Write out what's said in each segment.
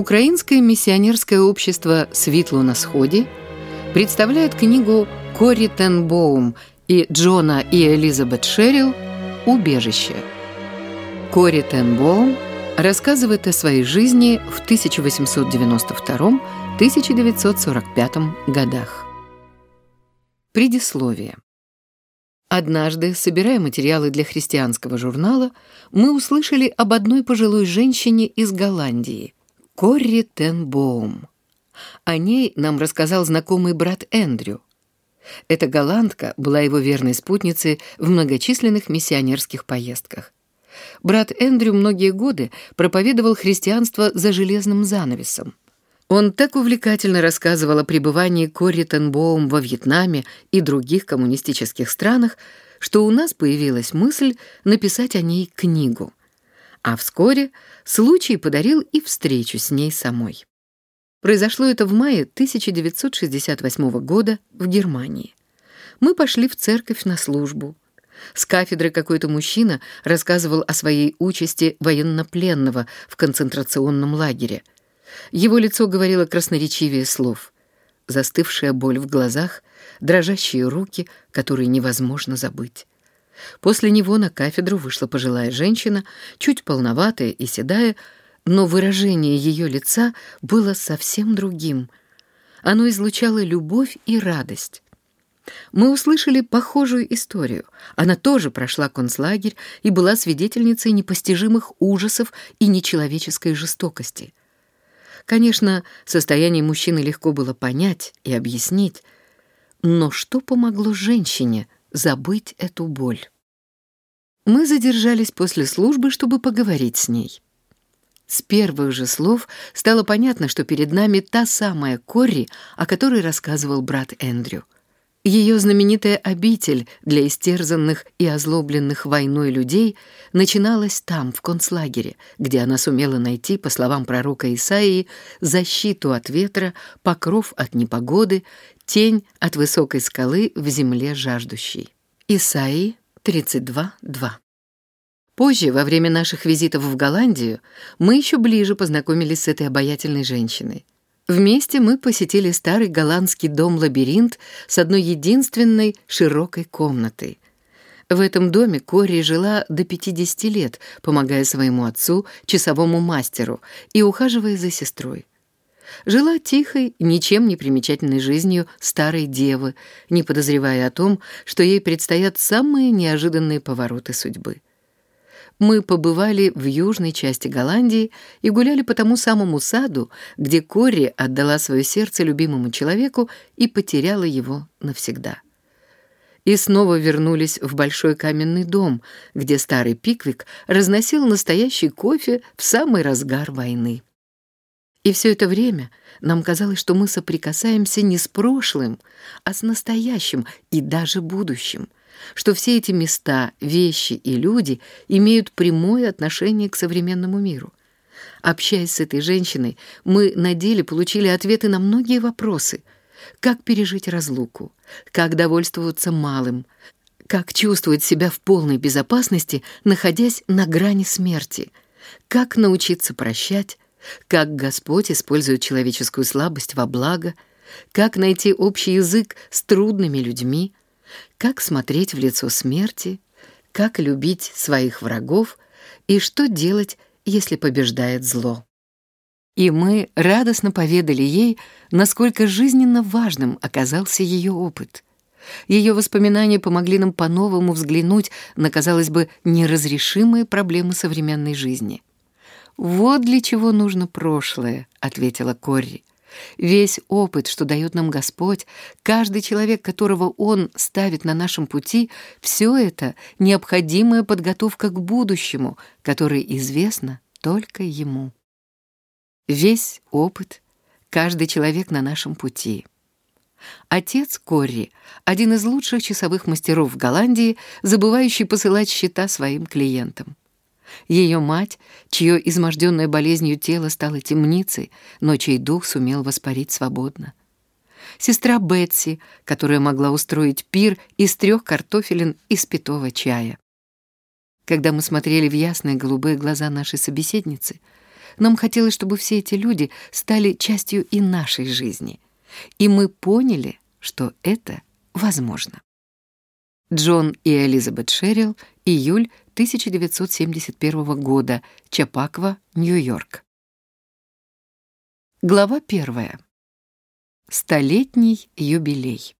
Украинское миссионерское общество «Светло на сходе» представляет книгу Кори Тенбоум и Джона и Элизабет Шерилл «Убежище». Кори Тенбоум рассказывает о своей жизни в 1892-1945 годах. Предисловие. Однажды, собирая материалы для христианского журнала, мы услышали об одной пожилой женщине из Голландии, Корри Тенбоум. О ней нам рассказал знакомый брат Эндрю. Эта голландка была его верной спутницей в многочисленных миссионерских поездках. Брат Эндрю многие годы проповедовал христианство за железным занавесом. Он так увлекательно рассказывал о пребывании Кори Тенбоум во Вьетнаме и других коммунистических странах, что у нас появилась мысль написать о ней книгу. А вскоре случай подарил и встречу с ней самой. Произошло это в мае 1968 года в Германии. Мы пошли в церковь на службу. С кафедры какой-то мужчина рассказывал о своей участи военнопленного в концентрационном лагере — его лицо говорило красноречивее слов. Застывшая боль в глазах, дрожащие руки, которые невозможно забыть. После него на кафедру вышла пожилая женщина, чуть полноватая и седая, но выражение ее лица было совсем другим. Оно излучало любовь и радость. Мы услышали похожую историю. Она тоже прошла концлагерь и была свидетельницей непостижимых ужасов и нечеловеческой жестокости. Конечно, состояние мужчины легко было понять и объяснить, но что помогло женщине забыть эту боль? Мы задержались после службы, чтобы поговорить с ней. С первых же слов стало понятно, что перед нами та самая Корри, о которой рассказывал брат Эндрю — ее знаменитая обитель для истерзанных и озлобленных войной людей начиналась там, в концлагере, где она сумела найти, по словам пророка Исаии, защиту от ветра, покров от непогоды, тень от высокой скалы в земле жаждущей. Исаии 32.2 Позже, во время наших визитов в Голландию, мы еще ближе познакомились с этой обаятельной женщиной. Вместе мы посетили старый голландский дом-лабиринт с одной единственной широкой комнатой. В этом доме Кори жила до 50 лет, помогая своему отцу, часовому мастеру, и ухаживая за сестрой. Жила тихой, ничем не примечательной жизнью старой девы, не подозревая о том, что ей предстоят самые неожиданные повороты судьбы мы побывали в южной части Голландии и гуляли по тому самому саду, где Кори отдала свое сердце любимому человеку и потеряла его навсегда. И снова вернулись в большой каменный дом, где старый Пиквик разносил настоящий кофе в самый разгар войны. И все это время нам казалось, что мы соприкасаемся не с прошлым, а с настоящим и даже будущим — что все эти места, вещи и люди имеют прямое отношение к современному миру. Общаясь с этой женщиной, мы на деле получили ответы на многие вопросы. Как пережить разлуку? Как довольствоваться малым? Как чувствовать себя в полной безопасности, находясь на грани смерти? Как научиться прощать? Как Господь использует человеческую слабость во благо? Как найти общий язык с трудными людьми? как смотреть в лицо смерти, как любить своих врагов и что делать, если побеждает зло. И мы радостно поведали ей, насколько жизненно важным оказался ее опыт. Ее воспоминания помогли нам по-новому взглянуть на, казалось бы, неразрешимые проблемы современной жизни. «Вот для чего нужно прошлое», — ответила Корри. Весь опыт, что дает нам Господь, каждый человек, которого Он ставит на нашем пути, все это — необходимая подготовка к будущему, которое известно только Ему. Весь опыт, каждый человек на нашем пути. Отец Корри — один из лучших часовых мастеров в Голландии, забывающий посылать счета своим клиентам. Ее мать, чье изможденное болезнью тело стало темницей, но чей дух сумел воспарить свободно. Сестра Бетси, которая могла устроить пир из трех картофелин и спитого чая. Когда мы смотрели в ясные голубые глаза нашей собеседницы, Нам хотелось, чтобы все эти люди стали частью и нашей жизни. И мы поняли, что это возможно. Джон и Элизабет Шерилл, июль 1971 года, Чапаква, Нью-Йорк. Глава первая. Столетний юбилей.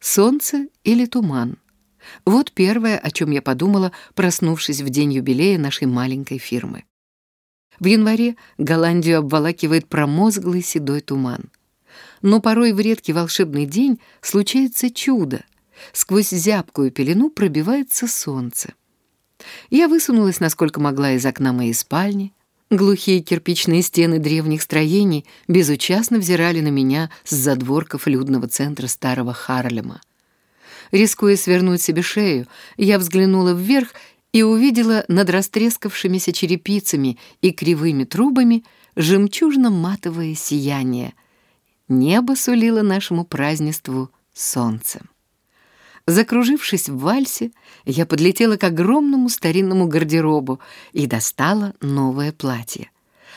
Солнце или туман? Вот первое, о чем я подумала, проснувшись в день юбилея нашей маленькой фирмы. В январе Голландию обволакивает промозглый седой туман. Но порой в редкий волшебный день случается чудо — Сквозь зябкую пелену пробивается солнце. Я высунулась, насколько могла, из окна моей спальни. Глухие кирпичные стены древних строений безучастно взирали на меня с задворков людного центра старого Харлема. Рискуя свернуть себе шею, я взглянула вверх и увидела над растрескавшимися черепицами и кривыми трубами жемчужно-матовое сияние. Небо сулило нашему празднеству солнцем. Закружившись в вальсе, я подлетела к огромному старинному гардеробу и достала новое платье.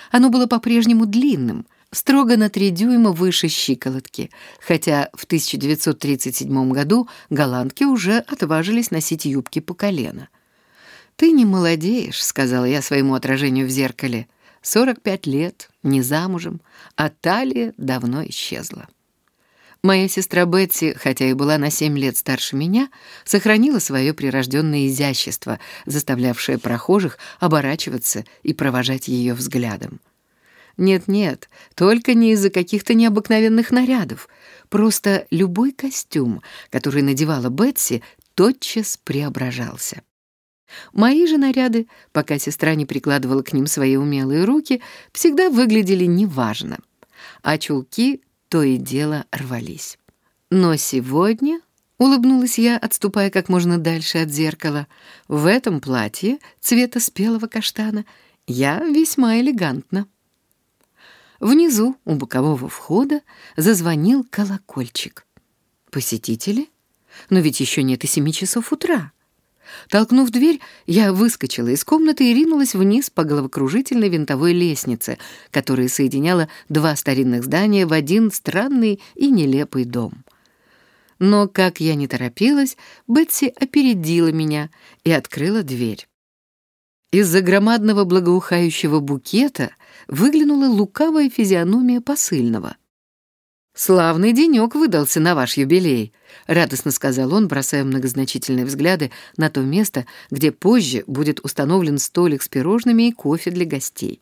Оно было по-прежнему длинным, строго на три дюйма выше щиколотки, хотя в 1937 году голландки уже отважились носить юбки по колено. «Ты не молодеешь», — сказала я своему отражению в зеркале. «Сорок пять лет, не замужем, а талия давно исчезла». Моя сестра Бетси, хотя и была на семь лет старше меня, сохранила свое прирожденное изящество, заставлявшее прохожих оборачиваться и провожать ее взглядом. Нет-нет, только не из-за каких-то необыкновенных нарядов. Просто любой костюм, который надевала Бетси, тотчас преображался. Мои же наряды, пока сестра не прикладывала к ним свои умелые руки, всегда выглядели неважно. А чулки то и дело рвались. Но сегодня, — улыбнулась я, отступая как можно дальше от зеркала, — в этом платье цвета спелого каштана я весьма элегантна. Внизу, у бокового входа, зазвонил колокольчик. Посетители? Но ведь еще нет и семи часов утра. Толкнув дверь, я выскочила из комнаты и ринулась вниз по головокружительной винтовой лестнице, которая соединяла два старинных здания в один странный и нелепый дом. Но, как я не торопилась, Бетси опередила меня и открыла дверь. Из-за громадного благоухающего букета выглянула лукавая физиономия посыльного. «Славный денек выдался на ваш юбилей», — радостно сказал он, бросая многозначительные взгляды на то место, где позже будет установлен столик с пирожными и кофе для гостей.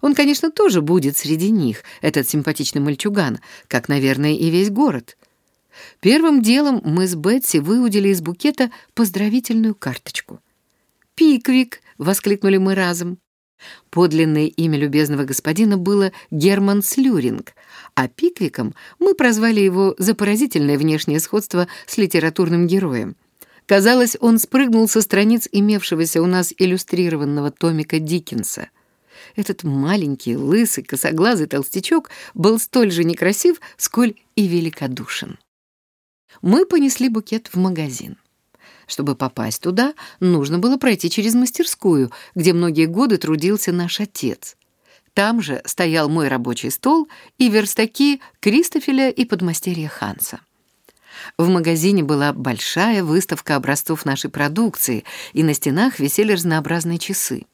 Он, конечно, тоже будет среди них, этот симпатичный мальчуган, как, наверное, и весь город. Первым делом мы с Бетси выудили из букета поздравительную карточку. «Пиквик!» — воскликнули мы разом. Подлинное имя любезного господина было Герман Слюринг, а Пиквиком мы прозвали его за поразительное внешнее сходство с литературным героем. Казалось, он спрыгнул со страниц имевшегося у нас иллюстрированного томика Диккенса. Этот маленький, лысый, косоглазый толстячок был столь же некрасив, сколь и великодушен. Мы понесли букет в магазин. Чтобы попасть туда, нужно было пройти через мастерскую, где многие годы трудился наш отец. Там же стоял мой рабочий стол и верстаки Кристофеля и подмастерья Ханса. В магазине была большая выставка образцов нашей продукции, и на стенах висели разнообразные часы.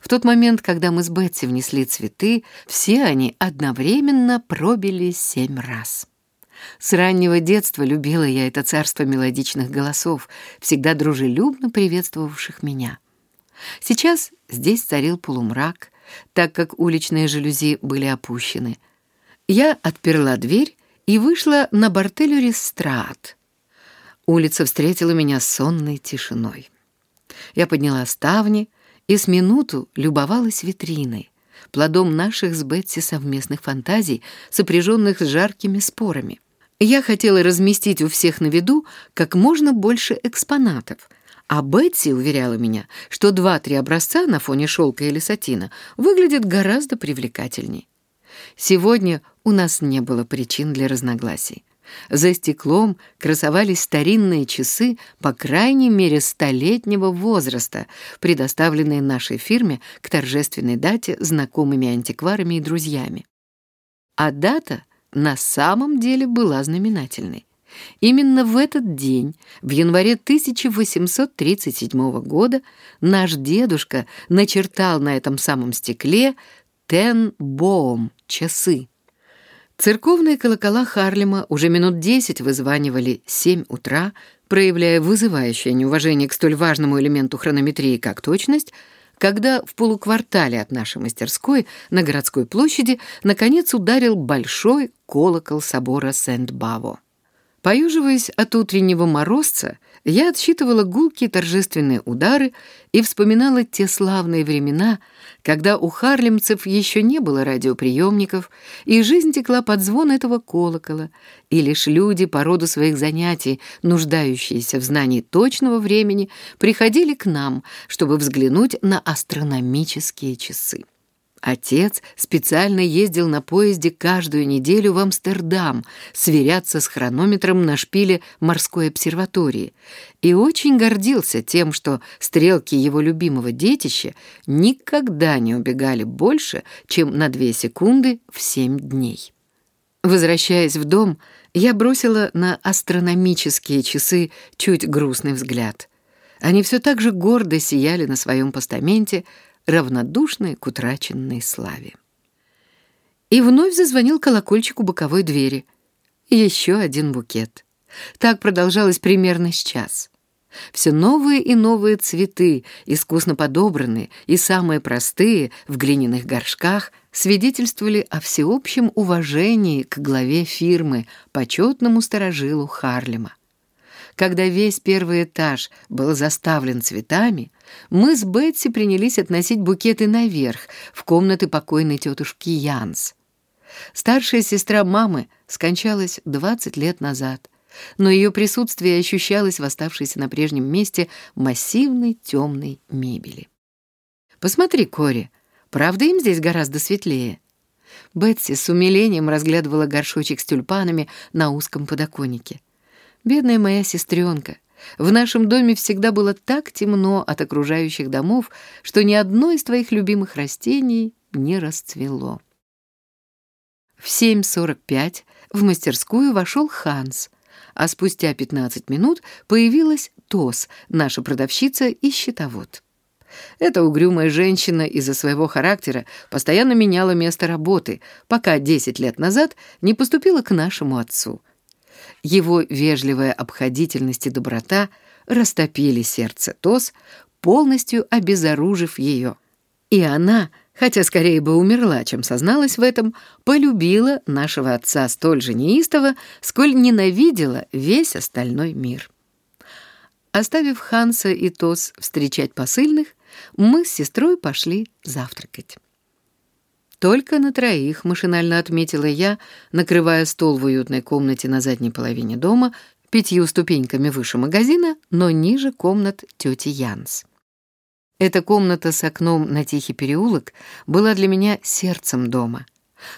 В тот момент, когда мы с Бетси внесли цветы, все они одновременно пробили семь раз. С раннего детства любила я это царство мелодичных голосов, всегда дружелюбно приветствовавших меня. Сейчас здесь царил полумрак, так как уличные жалюзи были опущены. Я отперла дверь и вышла на Бартелюрис-страат. Улица встретила меня сонной тишиной. Я подняла ставни и с минуту любовалась витриной, плодом наших с Бетси совместных фантазий, сопряженных с жаркими спорами. Я хотела разместить у всех на виду как можно больше экспонатов, а Бетси уверяла меня, что два-три образца на фоне шелка или сатина выглядят гораздо привлекательней. Сегодня у нас не было причин для разногласий. За стеклом красовались старинные часы по крайней мере столетнего возраста, предоставленные нашей фирме к торжественной дате знакомыми антикварами и друзьями. А дата на самом деле была знаменательной. Именно в этот день, в январе 1837 года, наш дедушка начертал на этом самом стекле «Тен-боум» — часы. Церковные колокола Харлема уже минут десять вызванивали семь утра, проявляя вызывающее неуважение к столь важному элементу хронометрии, как точность, когда в полуквартале от нашей мастерской на городской площади наконец ударил большой колокол собора Сент-Баво. Поюживаясь от утреннего морозца, я отсчитывала гулкие торжественные удары и вспоминала те славные времена, когда у харлемцев еще не было радиоприемников, и жизнь текла под звон этого колокола, и лишь люди по роду своих занятий, нуждающиеся в знании точного времени, приходили к нам, чтобы взглянуть на астрономические часы. Отец специально ездил на поезде каждую неделю в Амстердам сверяться с хронометром на шпиле морской обсерватории и очень гордился тем, что стрелки его любимого детища никогда не убегали больше, чем на две секунды в семь дней. Возвращаясь в дом, я бросила на астрономические часы чуть грустный взгляд. Они все так же гордо сияли на своем постаменте, равнодушные к утраченной славе. И вновь зазвонил колокольчик у боковой двери. Еще один букет. Так продолжалось примерно с час. Все новые и новые цветы, искусно подобранные и самые простые в глиняных горшках, свидетельствовали о всеобщем уважении к главе фирмы, почетному сторожилу Харлема. Когда весь первый этаж был заставлен цветами, мы с Бетси принялись относить букеты наверх, в комнаты покойной тетушки Янс. Старшая сестра мамы скончалась 20 лет назад, но ее присутствие ощущалось в оставшейся на прежнем месте массивной темной мебели. «Посмотри, Кори, правда им здесь гораздо светлее?» Бетси с умилением разглядывала горшочек с тюльпанами на узком подоконнике. «Бедная моя сестренка, в нашем доме всегда было так темно от окружающих домов, что ни одно из твоих любимых растений не расцвело. В 7.45 в мастерскую вошел Ханс, а спустя 15 минут появилась Тос, наша продавщица и счетовод. Эта угрюмая женщина из-за своего характера постоянно меняла место работы, пока 10 лет назад не поступила к нашему отцу — его вежливая обходительность и доброта растопили сердце Тос, полностью обезоружив ее. И она, хотя скорее бы умерла, чем созналась в этом, полюбила нашего отца столь же неистово, сколь ненавидела весь остальной мир. Оставив Ханса и Тос встречать посыльных, мы с сестрой пошли завтракать. Только на троих, машинально отметила я, накрывая стол в уютной комнате на задней половине дома, пятью ступеньками выше магазина, но ниже комнат тети Янс. Эта комната с окном на тихий переулок была для меня сердцем дома.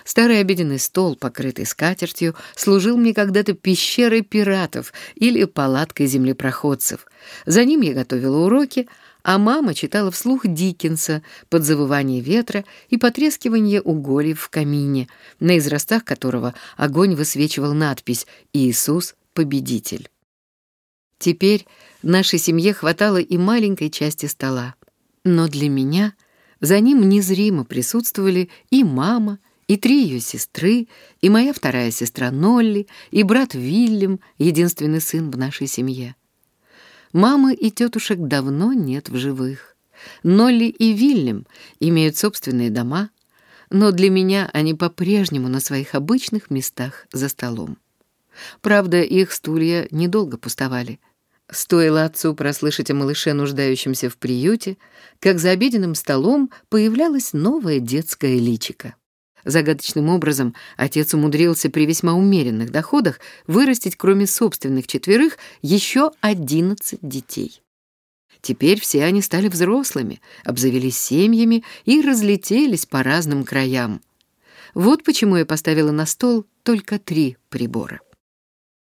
Старый обеденный стол, покрытый скатертью, служил мне когда-то пещерой пиратов или палаткой землепроходцев. За ним я готовила уроки, а мама читала вслух Диккенса под завывание ветра и потрескивание угольев в камине, на израстах которого огонь высвечивал надпись «Иисус — победитель». Теперь нашей семье хватало и маленькой части стола. Но для меня за ним незримо присутствовали и мама, и три ее сестры, и моя вторая сестра Нолли, и брат Вильям, единственный сын в нашей семье. Мамы и тетушек давно нет в живых. Нолли и Вильям имеют собственные дома, но для меня они по-прежнему на своих обычных местах за столом. Правда, их стулья недолго пустовали. Стоило отцу прослышать о малыше, нуждающемся в приюте, как за обеденным столом появлялась новая детская личика. Загадочным образом отец умудрился при весьма умеренных доходах вырастить, кроме собственных четверых, еще одиннадцать детей. Теперь все они стали взрослыми, обзавелись семьями и разлетелись по разным краям. Вот почему я поставила на стол только три прибора.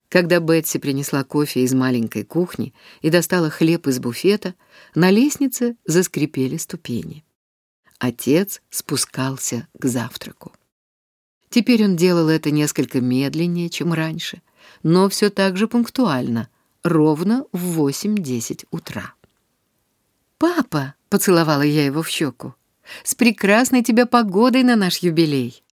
Когда Бетси принесла кофе из маленькой кухни и достала хлеб из буфета, на лестнице заскрипели ступени. Отец спускался к завтраку. Теперь он делал это несколько медленнее, чем раньше, но все так же пунктуально, ровно в 8-10 утра. «Папа!» — поцеловала я его в щеку. «С прекрасной тебя погодой на наш юбилей!»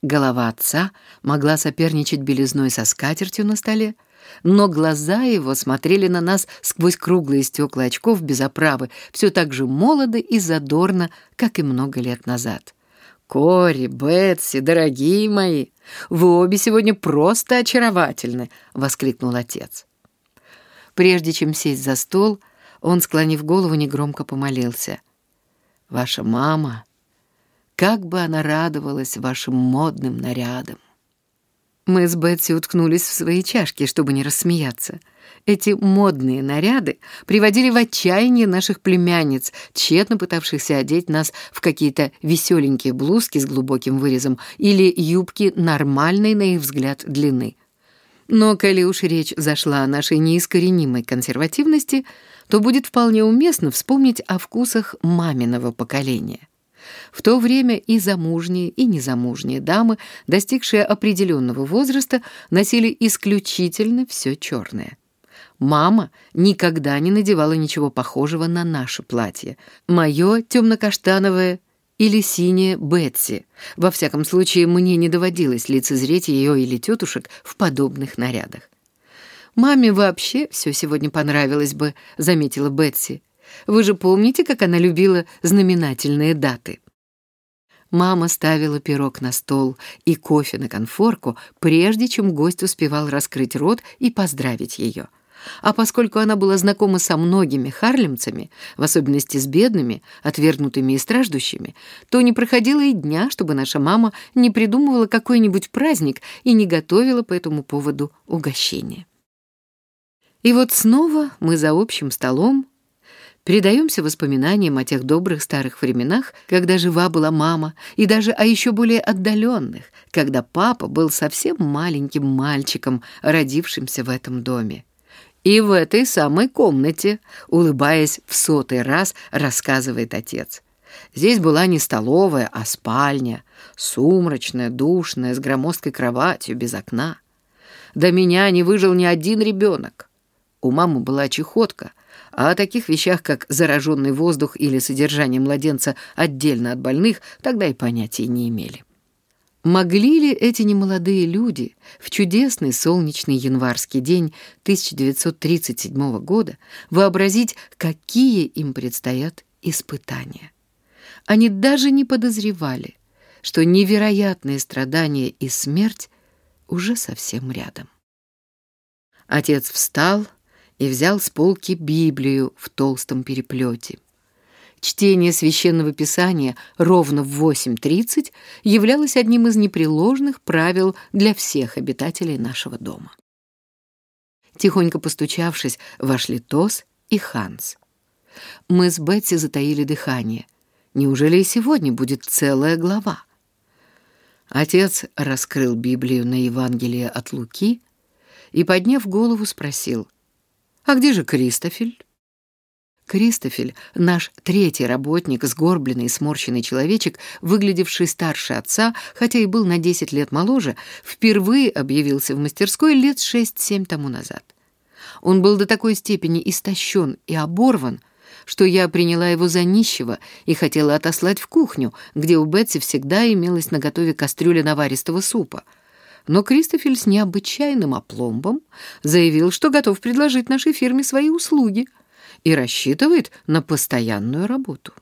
Голова отца могла соперничать белизной со скатертью на столе, но глаза его смотрели на нас сквозь круглые стекла очков без оправы, все так же молодо и задорно, как и много лет назад. «Кори, Бетси, дорогие мои, вы обе сегодня просто очаровательны!» — воскликнул отец. Прежде чем сесть за стол, он, склонив голову, негромко помолился. «Ваша мама, как бы она радовалась вашим модным нарядам!» Мы с Бетси уткнулись в свои чашки, чтобы не рассмеяться. Эти модные наряды приводили в отчаяние наших племянниц, тщетно пытавшихся одеть нас в какие-то веселенькие блузки с глубоким вырезом или юбки нормальной, на их взгляд, длины. Но коли уж речь зашла о нашей неискоренимой консервативности, то будет вполне уместно вспомнить о вкусах маминого поколения. В то время и замужние, и незамужние дамы, достигшие определенного возраста, носили исключительно все черное. Мама никогда не надевала ничего похожего на наше платье. Мое темно-каштановое или синее Бетси. Во всяком случае, мне не доводилось лицезреть ее или тетушек в подобных нарядах. «Маме вообще все сегодня понравилось бы», — заметила Бетси. «Вы же помните, как она любила знаменательные даты?» Мама ставила пирог на стол и кофе на конфорку, прежде чем гость успевал раскрыть рот и поздравить ее. А поскольку она была знакома со многими харлемцами, в особенности с бедными, отвергнутыми и страждущими, то не проходило и дня, чтобы наша мама не придумывала какой-нибудь праздник и не готовила по этому поводу угощение. И вот снова мы за общим столом Передаемся воспоминаниям о тех добрых старых временах, когда жива была мама, и даже о еще более отдаленных, когда папа был совсем маленьким мальчиком, родившимся в этом доме. И в этой самой комнате, улыбаясь в сотый раз, рассказывает отец. Здесь была не столовая, а спальня, сумрачная, душная, с громоздкой кроватью, без окна. До меня не выжил ни один ребенок. У мамы была чехотка, а о таких вещах, как зараженный воздух или содержание младенца отдельно от больных, тогда и понятия не имели. Могли ли эти немолодые люди в чудесный солнечный январский день 1937 года вообразить, какие им предстоят испытания? Они даже не подозревали, что невероятные страдания и смерть уже совсем рядом. Отец встал, и взял с полки Библию в толстом переплете. Чтение священного писания ровно в 8.30 являлось одним из непреложных правил для всех обитателей нашего дома. Тихонько постучавшись, вошли Тос и Ханс. Мы с Бетси затаили дыхание. Неужели и сегодня будет целая глава? Отец раскрыл Библию на Евангелие от Луки и, подняв голову, спросил — а где же Кристофель? Кристофель, наш третий работник, сгорбленный и сморщенный человечек, выглядевший старше отца, хотя и был на 10 лет моложе, впервые объявился в мастерской лет 6-7 тому назад. Он был до такой степени истощен и оборван, что я приняла его за нищего и хотела отослать в кухню, где у Бетси всегда имелась наготове кастрюля наваристого супа — но Кристофель с необычайным опломбом заявил, что готов предложить нашей фирме свои услуги и рассчитывает на постоянную работу.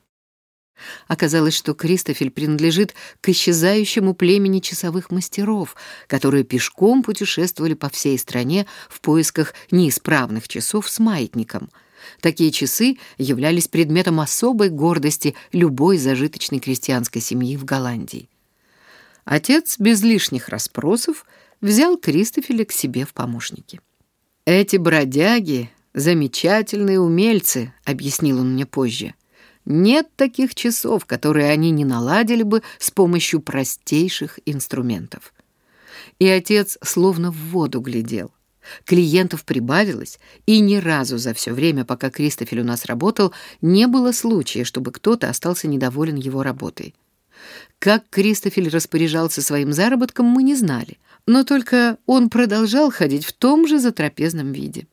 Оказалось, что Кристофель принадлежит к исчезающему племени часовых мастеров, которые пешком путешествовали по всей стране в поисках неисправных часов с маятником. Такие часы являлись предметом особой гордости любой зажиточной крестьянской семьи в Голландии. Отец без лишних расспросов взял Кристофеля к себе в помощники. «Эти бродяги — замечательные умельцы», — объяснил он мне позже. «Нет таких часов, которые они не наладили бы с помощью простейших инструментов. И отец словно в воду глядел. Клиентов прибавилось, и ни разу за все время, пока Кристофель у нас работал, не было случая, чтобы кто-то остался недоволен его работой. Как Кристофель распоряжался своим заработком, мы не знали, но только он продолжал ходить в том же затрапезном виде.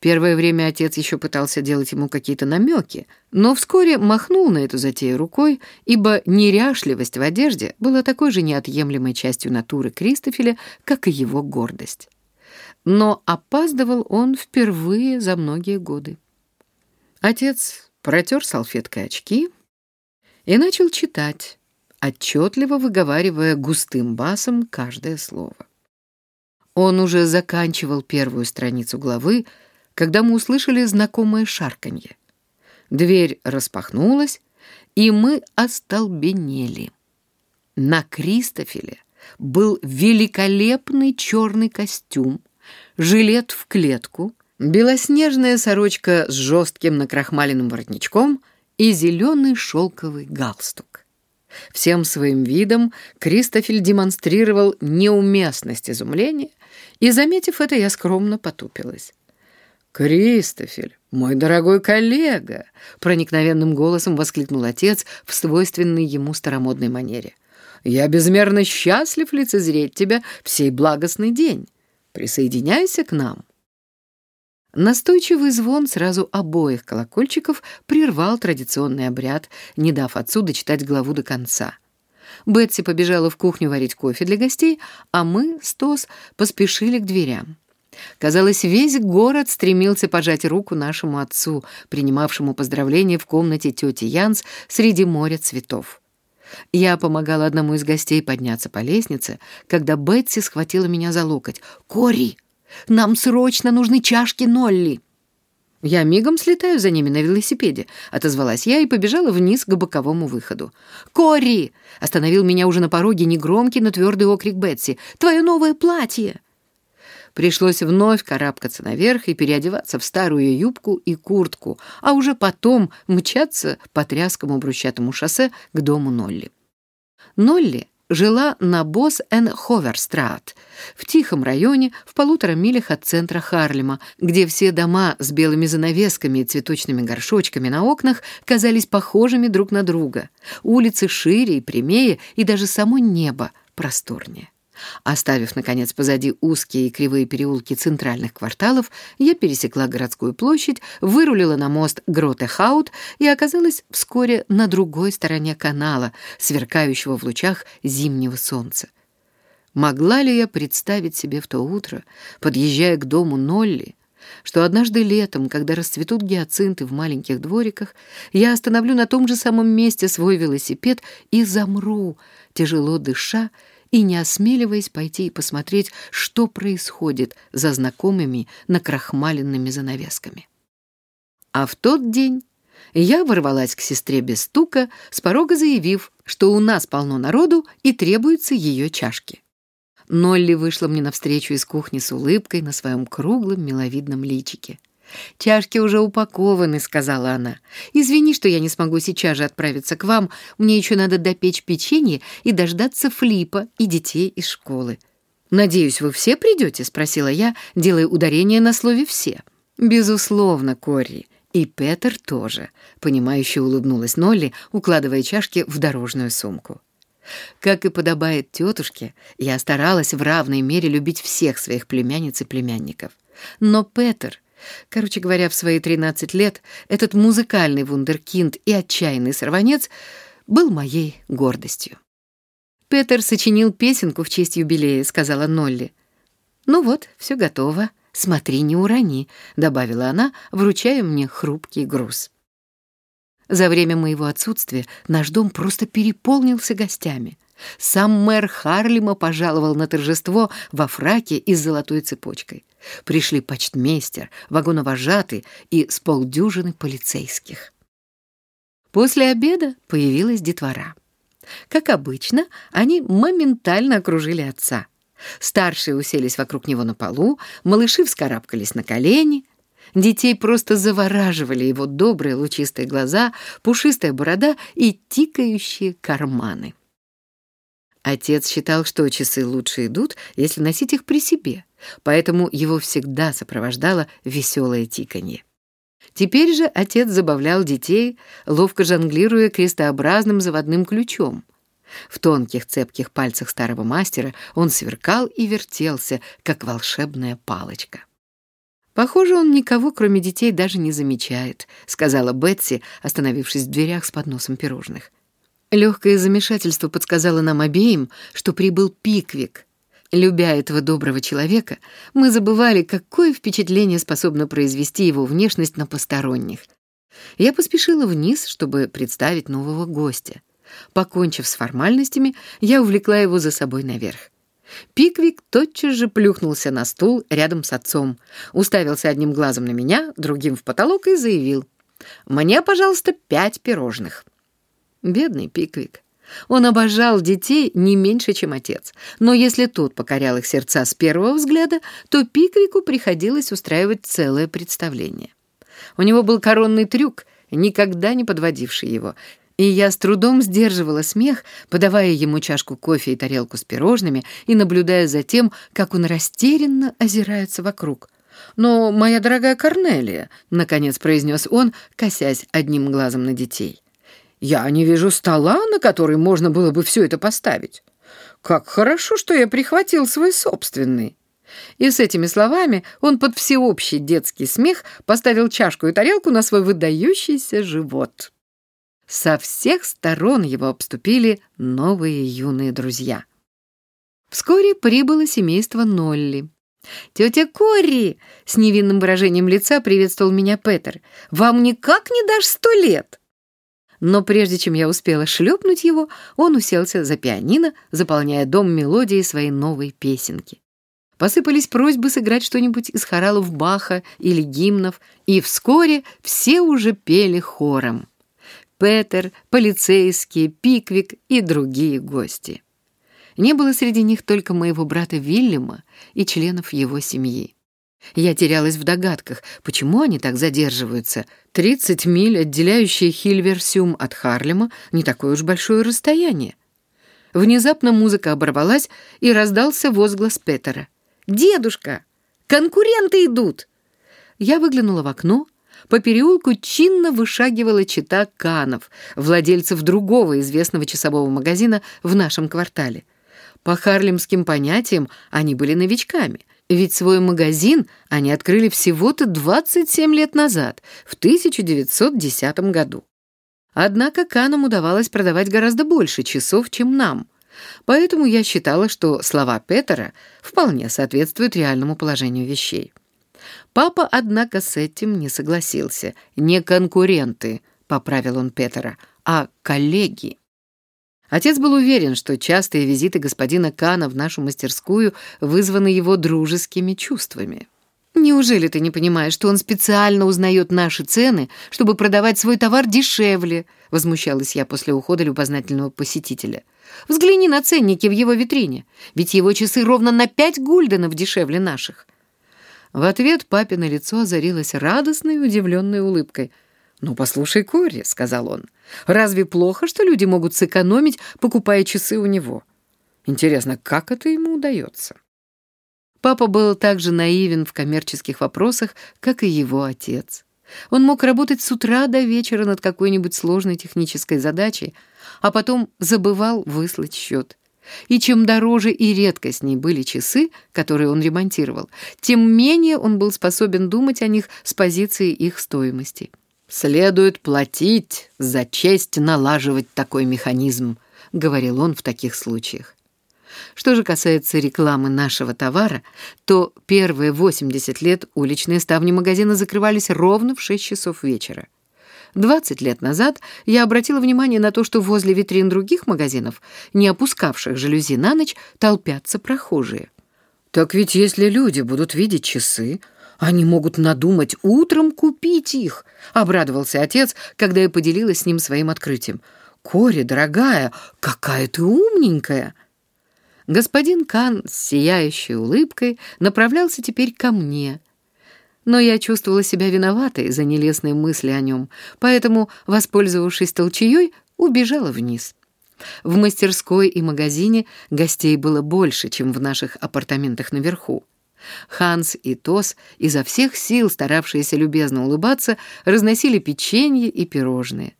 Первое время отец еще пытался делать ему какие-то намеки, но вскоре махнул на эту затею рукой, ибо неряшливость в одежде была такой же неотъемлемой частью натуры Кристофеля, как и его гордость но опаздывал он впервые за многие годы. Отец протер салфеткой очки и начал читать, отчетливо выговаривая густым басом каждое слово. Он уже заканчивал первую страницу главы, когда мы услышали знакомое шарканье. Дверь распахнулась, и мы остолбенели. На Кристофеле был великолепный черный костюм, жилет в клетку, белоснежная сорочка с жестким накрахмаленным воротничком и зеленый шелковый галстук. Всем своим видом Кристофель демонстрировал неуместность изумления, и, заметив это, я скромно потупилась. «Кристофель, мой дорогой коллега!» — проникновенным голосом воскликнул отец в свойственной ему старомодной манере. «Я безмерно счастлив лицезреть тебя в сей благостный день. Присоединяйся к нам». Настойчивый звон сразу обоих колокольчиков прервал традиционный обряд, не дав отцу дочитать главу до конца. Бетси побежала в кухню варить кофе для гостей, а мы, Стос, поспешили к дверям. Казалось, весь город стремился пожать руку нашему отцу, принимавшему поздравления в комнате тети Янс среди моря цветов. Я помогала одному из гостей подняться по лестнице, когда Бетси схватила меня за локоть. «Кори, нам срочно нужны чашки Нолли!» «Я мигом слетаю за ними на велосипеде», — отозвалась я и побежала вниз к боковому выходу. «Кори!» — остановил меня уже на пороге негромкий, но твердый окрик Бетси. «Твое новое платье!» Пришлось вновь карабкаться наверх и переодеваться в старую юбку и куртку, а уже потом мчаться по тряскому брусчатому шоссе к дому Нолли. Нолли жила на Босс эн Ховерстрат, в тихом районе в полутора милях от центра Харлема, где все дома с белыми занавесками и цветочными горшочками на окнах казались похожими друг на друга. Улицы шире и прямее, и даже само небо просторнее. Оставив, наконец, позади узкие и кривые переулки центральных кварталов, я пересекла городскую площадь, вырулила на мост Гротехаут и оказалась вскоре на другой стороне канала, сверкающего в лучах зимнего солнца. Могла ли я представить себе в то утро, подъезжая к дому Нолли, что однажды летом, когда расцветут гиацинты в маленьких двориках, я остановлю на том же самом месте свой велосипед и замру, тяжело дыша, и не осмеливаясь пойти и посмотреть, что происходит за знакомыми накрахмаленными занавесками. А в тот день я ворвалась к сестре без стука, с порога заявив, что у нас полно народу и требуются ее чашки. Нолли вышла мне навстречу из кухни с улыбкой на своем круглом миловидном личике. «Чашки уже упакованы», — сказала она. «Извини, что я не смогу сейчас же отправиться к вам. Мне еще надо допечь печенье и дождаться Флипа и детей из школы». «Надеюсь, вы все придете?» — спросила я, делая ударение на слове «все». «Безусловно, Кори. И Петер тоже», — понимающе улыбнулась Нолли, укладывая чашки в дорожную сумку. Как и подобает тетушке, я старалась в равной мере любить всех своих племянниц и племянников. Но Петер Короче говоря, в свои 13 лет этот музыкальный вундеркинд и отчаянный сорванец был моей гордостью. «Петер сочинил песенку в честь юбилея», — сказала Нолли. «Ну вот, все готово. Смотри, не урони», — добавила она, вручая мне хрупкий груз. За время моего отсутствия наш дом просто переполнился гостями. Сам мэр Харлима пожаловал на торжество во фраке и с золотой цепочкой. Пришли почтмейстер, вагоновожатый и с полдюжины полицейских. После обеда появилась детвора. Как обычно, они моментально окружили отца. Старшие уселись вокруг него на полу, малыши вскарабкались на колени. Детей просто завораживали его добрые лучистые глаза, пушистая борода и тикающие карманы. Отец считал, что часы лучше идут, если носить их при себе, поэтому его всегда сопровождало веселое тиканье. Теперь же отец забавлял детей, ловко жонглируя крестообразным заводным ключом. В тонких цепких пальцах старого мастера он сверкал и вертелся, как волшебная палочка. «Похоже, он никого, кроме детей, даже не замечает», — сказала Бетси, остановившись в дверях с подносом пирожных. Легкое замешательство подсказало нам обеим, что прибыл Пиквик. Любя этого доброго человека, мы забывали, какое впечатление способна произвести его внешность на посторонних. Я поспешила вниз, чтобы представить нового гостя. Покончив с формальностями, я увлекла его за собой наверх. Пиквик тотчас же плюхнулся на стул рядом с отцом, уставился одним глазом на меня, другим в потолок и заявил. «Мне, пожалуйста, пять пирожных». Бедный Пиквик. Он обожал детей не меньше, чем отец. Но если тот покорял их сердца с первого взгляда, то Пиквику приходилось устраивать целое представление. У него был коронный трюк, никогда не подводивший его, и я с трудом сдерживала смех, подавая ему чашку кофе и тарелку с пирожными и наблюдая за тем, как он растерянно озирается вокруг. «Но, моя дорогая Корнелия», — наконец произнес он, косясь одним глазом на детей, я не вижу стола, на который можно было бы все это поставить. Как хорошо, что я прихватил свой собственный». И с этими словами он под всеобщий детский смех поставил чашку и тарелку на свой выдающийся живот. Со всех сторон его обступили новые юные друзья. Вскоре прибыло семейство Нолли. «Тетя Корри!» — с невинным выражением лица приветствовал меня Петер. «Вам никак не дашь сто лет!» Но прежде чем я успела шлепнуть его, он уселся за пианино, заполняя дом мелодией своей новой песенки. Посыпались просьбы сыграть что-нибудь из хоралов Баха или гимнов, и вскоре все уже пели хором. Петер, полицейские, Пиквик и другие гости. Не было среди них только моего брата Вильяма и членов его семьи. Я терялась в догадках, почему они так задерживаются. Тридцать миль, отделяющие Хильверсиум от Харлема, не такое уж большое расстояние. Внезапно музыка оборвалась, и раздался возглас Петера. «Дедушка! Конкуренты идут!» Я выглянула в окно. По переулку чинно вышагивала чита Канов, владельцев другого известного часового магазина в нашем квартале. По харлемским понятиям они были новичками — ведь свой магазин они открыли всего-то 27 лет назад, в 1910 году. Однако Канам удавалось продавать гораздо больше часов, чем нам. Поэтому я считала, что слова Петера вполне соответствуют реальному положению вещей. Папа, однако, с этим не согласился. «Не конкуренты», — поправил он Петера, — «а коллеги». Отец был уверен, что частые визиты господина Кана в нашу мастерскую вызваны его дружескими чувствами. «Неужели ты не понимаешь, что он специально узнает наши цены, чтобы продавать свой товар дешевле?» — возмущалась я после ухода любознательного посетителя. «Взгляни на ценники в его витрине, ведь его часы ровно на пять гульденов дешевле наших». В ответ папино лицо озарилось радостной и удивленной улыбкой — «Ну, послушай, Кори», — сказал он, — «разве плохо, что люди могут сэкономить, покупая часы у него? Интересно, как это ему удается?» Папа был так же наивен в коммерческих вопросах, как и его отец. Он мог работать с утра до вечера над какой-нибудь сложной технической задачей, а потом забывал выслать счет. И чем дороже и редкостней были часы, которые он ремонтировал, тем менее он был способен думать о них с позиции их стоимости. «Следует платить за честь налаживать такой механизм», — говорил он в таких случаях. Что же касается рекламы нашего товара, то первые 80 лет уличные ставни магазина закрывались ровно в 6 часов вечера. 20 лет назад я обратила внимание на то, что возле витрин других магазинов, не опускавших жалюзи на ночь, толпятся прохожие. «Так ведь если люди будут видеть часы, они могут надумать утром купить их, обрадовался отец, когда я поделилась с ним своим открытием. Кори, дорогая, какая ты умненькая. Господин Кан с сияющей улыбкой направлялся теперь ко мне. Но я чувствовала себя виноватой за нелестные мысли о нем, поэтому, воспользовавшись толчеей, убежала вниз. В мастерской и магазине гостей было больше, чем в наших апартаментах наверху. Ханс и Тос, изо всех сил старавшиеся любезно улыбаться, разносили печенье и пирожные.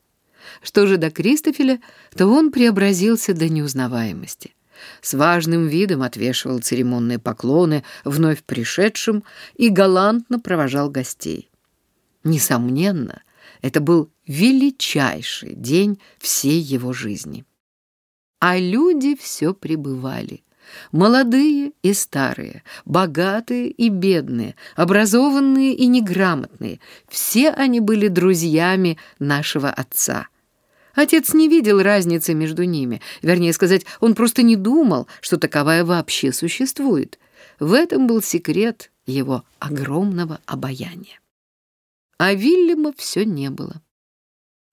Что же до Кристофеля, то он преобразился до неузнаваемости. С важным видом отвешивал церемонные поклоны вновь пришедшим и галантно провожал гостей. Несомненно, это был величайший день всей его жизни. А люди все пребывали. Молодые и старые, богатые и бедные, образованные и неграмотные, все они были друзьями нашего отца. Отец не видел разницы между ними, вернее сказать, он просто не думал, что таковая вообще существует. В этом был секрет его огромного обаяния. А Вильяма все не было.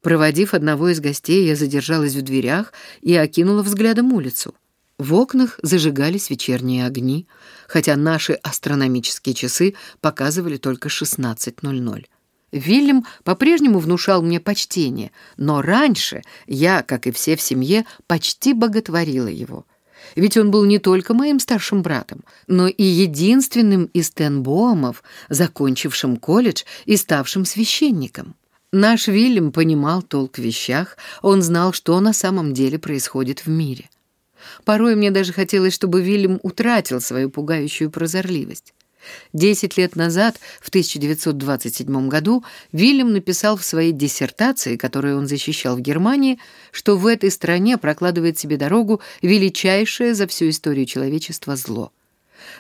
Проводив одного из гостей, я задержалась в дверях и окинула взглядом улицу. В окнах зажигались вечерние огни, хотя наши астрономические часы показывали только 16.00. Вильям по-прежнему внушал мне почтение, но раньше я, как и все в семье, почти боготворила его. Ведь он был не только моим старшим братом, но и единственным из Тенбоумов, закончившим колледж и ставшим священником. Наш Вильям понимал толк в вещах, он знал, что на самом деле происходит в мире. Порой мне даже хотелось, чтобы Вильям утратил свою пугающую прозорливость. Десять лет назад, в 1927 году, Вильям написал в своей диссертации, которую он защищал в Германии, что в этой стране прокладывает себе дорогу величайшее за всю историю человечества зло.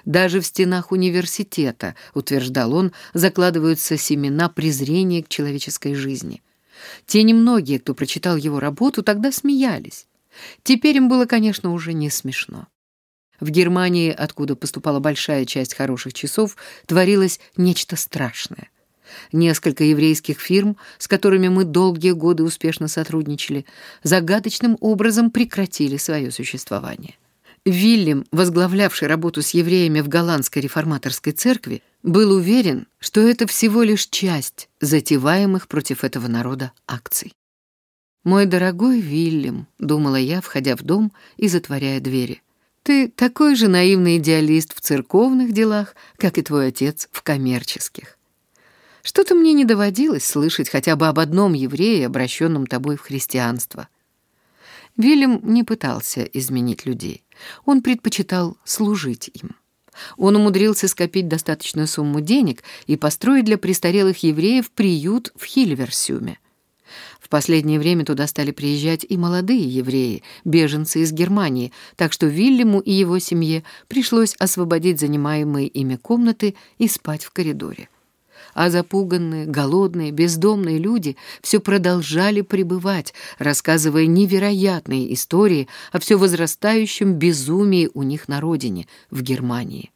Даже в стенах университета, утверждал он, закладываются семена презрения к человеческой жизни. Те немногие, кто прочитал его работу, тогда смеялись. Теперь им было, конечно, уже не смешно. В Германии, откуда поступала большая часть хороших часов, творилось нечто страшное. Несколько еврейских фирм, с которыми мы долгие годы успешно сотрудничали, загадочным образом прекратили свое существование. Вильям, возглавлявший работу с евреями в голландской реформаторской церкви, был уверен, что это всего лишь часть затеваемых против этого народа акций. «Мой дорогой Вильям», — думала я, входя в дом и затворяя двери, «ты такой же наивный идеалист в церковных делах, как и твой отец в коммерческих. Что-то мне не доводилось слышать хотя бы об одном еврее, обращенном тобой в христианство». Вильям не пытался изменить людей. Он предпочитал служить им. Он умудрился скопить достаточную сумму денег и построить для престарелых евреев приют в Хильверсюме — в последнее время туда стали приезжать и молодые евреи, беженцы из Германии, так что Вильяму и его семье пришлось освободить занимаемые ими комнаты и спать в коридоре. А запуганные, голодные, бездомные люди все продолжали пребывать, рассказывая невероятные истории о все возрастающем безумии у них на родине, в Германии.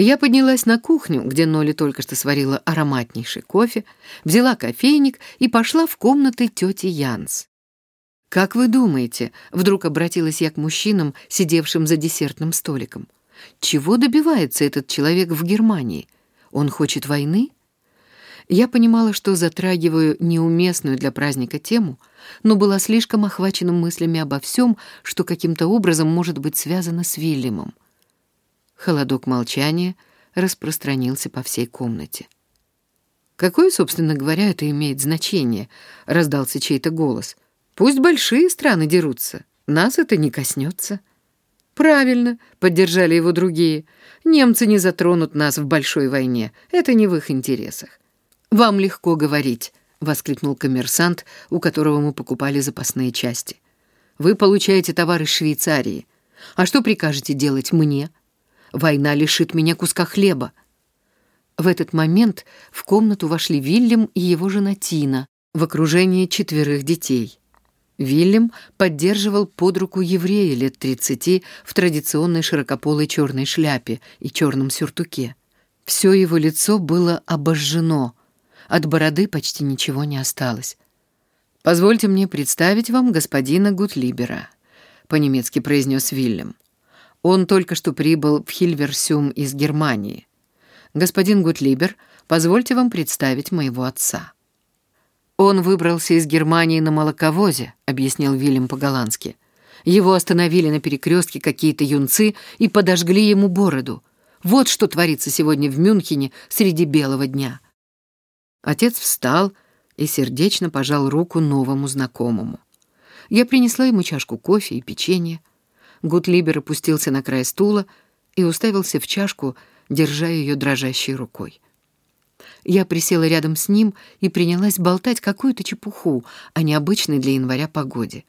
Я поднялась на кухню, где Ноли только что сварила ароматнейший кофе, взяла кофейник и пошла в комнаты тети Янс. «Как вы думаете?» — вдруг обратилась я к мужчинам, сидевшим за десертным столиком. «Чего добивается этот человек в Германии? Он хочет войны?» Я понимала, что затрагиваю неуместную для праздника тему, но была слишком охвачена мыслями обо всем, что каким-то образом может быть связано с Вильямом. Холодок молчания распространился по всей комнате. «Какое, собственно говоря, это имеет значение?» — раздался чей-то голос. «Пусть большие страны дерутся, нас это не коснется». «Правильно», — поддержали его другие. «Немцы не затронут нас в большой войне, это не в их интересах». «Вам легко говорить», — воскликнул коммерсант, у которого мы покупали запасные части. «Вы получаете товары из Швейцарии. А что прикажете делать мне?» Война лишит меня куска хлеба. В этот момент в комнату вошли Вильям и его жена Тина в окружении четверых детей. Вильям поддерживал под руку еврея лет тридцати в традиционной широкополой черной шляпе и черном сюртуке. Все его лицо было обожжено, от бороды почти ничего не осталось. «Позвольте мне представить вам господина Гутлибера», — по-немецки произнес Вильям. Он только что прибыл в Хильверсюм из Германии. Господин Гутлибер, позвольте вам представить моего отца». «Он выбрался из Германии на молоковозе», — объяснил Вильям по-голландски. Его остановили на перекрестке какие-то юнцы и подожгли ему бороду. Вот что творится сегодня в Мюнхене среди белого дня. Отец встал и сердечно пожал руку новому знакомому. Я принесла ему чашку кофе и печенье. Гутлибер опустился на край стула и уставился в чашку, держа ее дрожащей рукой. Я присела рядом с ним и принялась болтать какую-то чепуху о необычной для января погоде.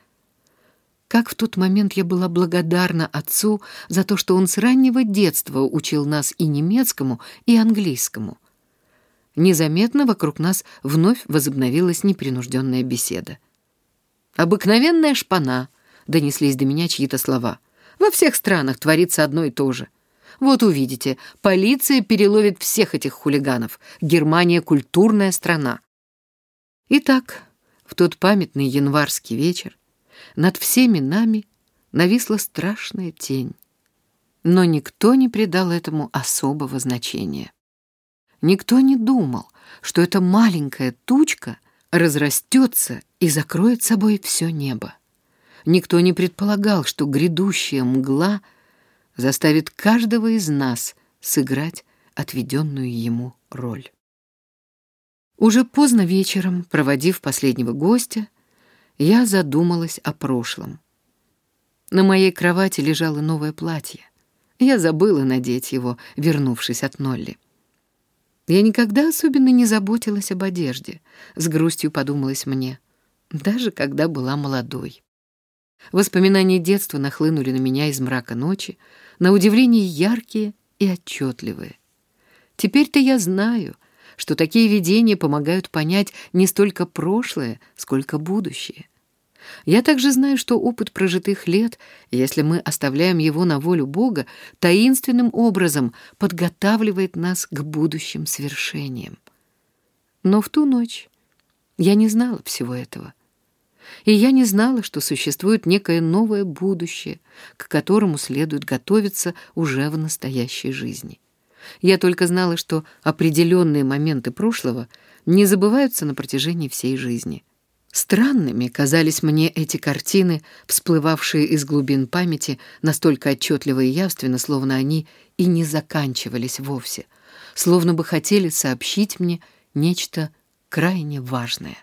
Как в тот момент я была благодарна отцу за то, что он с раннего детства учил нас и немецкому, и английскому. Незаметно вокруг нас вновь возобновилась непринужденная беседа. «Обыкновенная шпана», — донеслись до меня чьи-то слова. «Во всех странах творится одно и то же». Вот увидите, полиция переловит всех этих хулиганов. Германия — культурная страна. Итак, в тот памятный январский вечер над всеми нами нависла страшная тень. Но никто не придал этому особого значения. Никто не думал, что эта маленькая тучка разрастется и закроет собой все небо. Никто не предполагал, что грядущая мгла — заставит каждого из нас сыграть отведенную ему роль. Уже поздно вечером, проводив последнего гостя, я задумалась о прошлом. На моей кровати лежало новое платье. Я забыла надеть его, вернувшись от Нолли. Я никогда особенно не заботилась об одежде, с грустью подумалось мне, даже когда была молодой. Воспоминания детства нахлынули на меня из мрака ночи, на удивление яркие и отчетливые. Теперь-то я знаю, что такие видения помогают понять не столько прошлое, сколько будущее. Я также знаю, что опыт прожитых лет, если мы оставляем его на волю Бога, таинственным образом подготавливает нас к будущим свершениям. Но в ту ночь я не знала всего этого и я не знала, что существует некое новое будущее, к которому следует готовиться уже в настоящей жизни. Я только знала, что определенные моменты прошлого не забываются на протяжении всей жизни. Странными казались мне эти картины, всплывавшие из глубин памяти настолько отчетливо и явственно, словно они и не заканчивались вовсе, словно бы хотели сообщить мне нечто крайне важное.